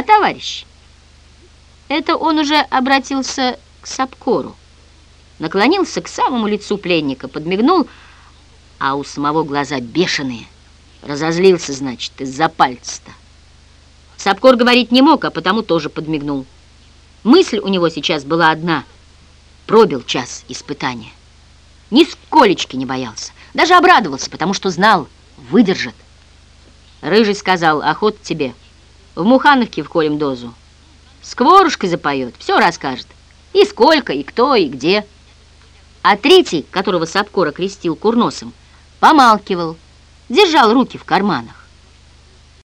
А товарищ? Это он уже обратился к Сапкору. Наклонился к самому лицу пленника, подмигнул, а у самого глаза бешеные. Разозлился, значит, из-за пальца-то. Сапкор говорить не мог, а потому тоже подмигнул. Мысль у него сейчас была одна. Пробил час испытания. Нисколечки не боялся. Даже обрадовался, потому что знал, выдержит. Рыжий сказал, охот тебе. В Мухановке вколем дозу. Скворушкой запоет, все расскажет. И сколько, и кто, и где. А третий, которого Сапкора крестил курносом, помалкивал, держал руки в карманах.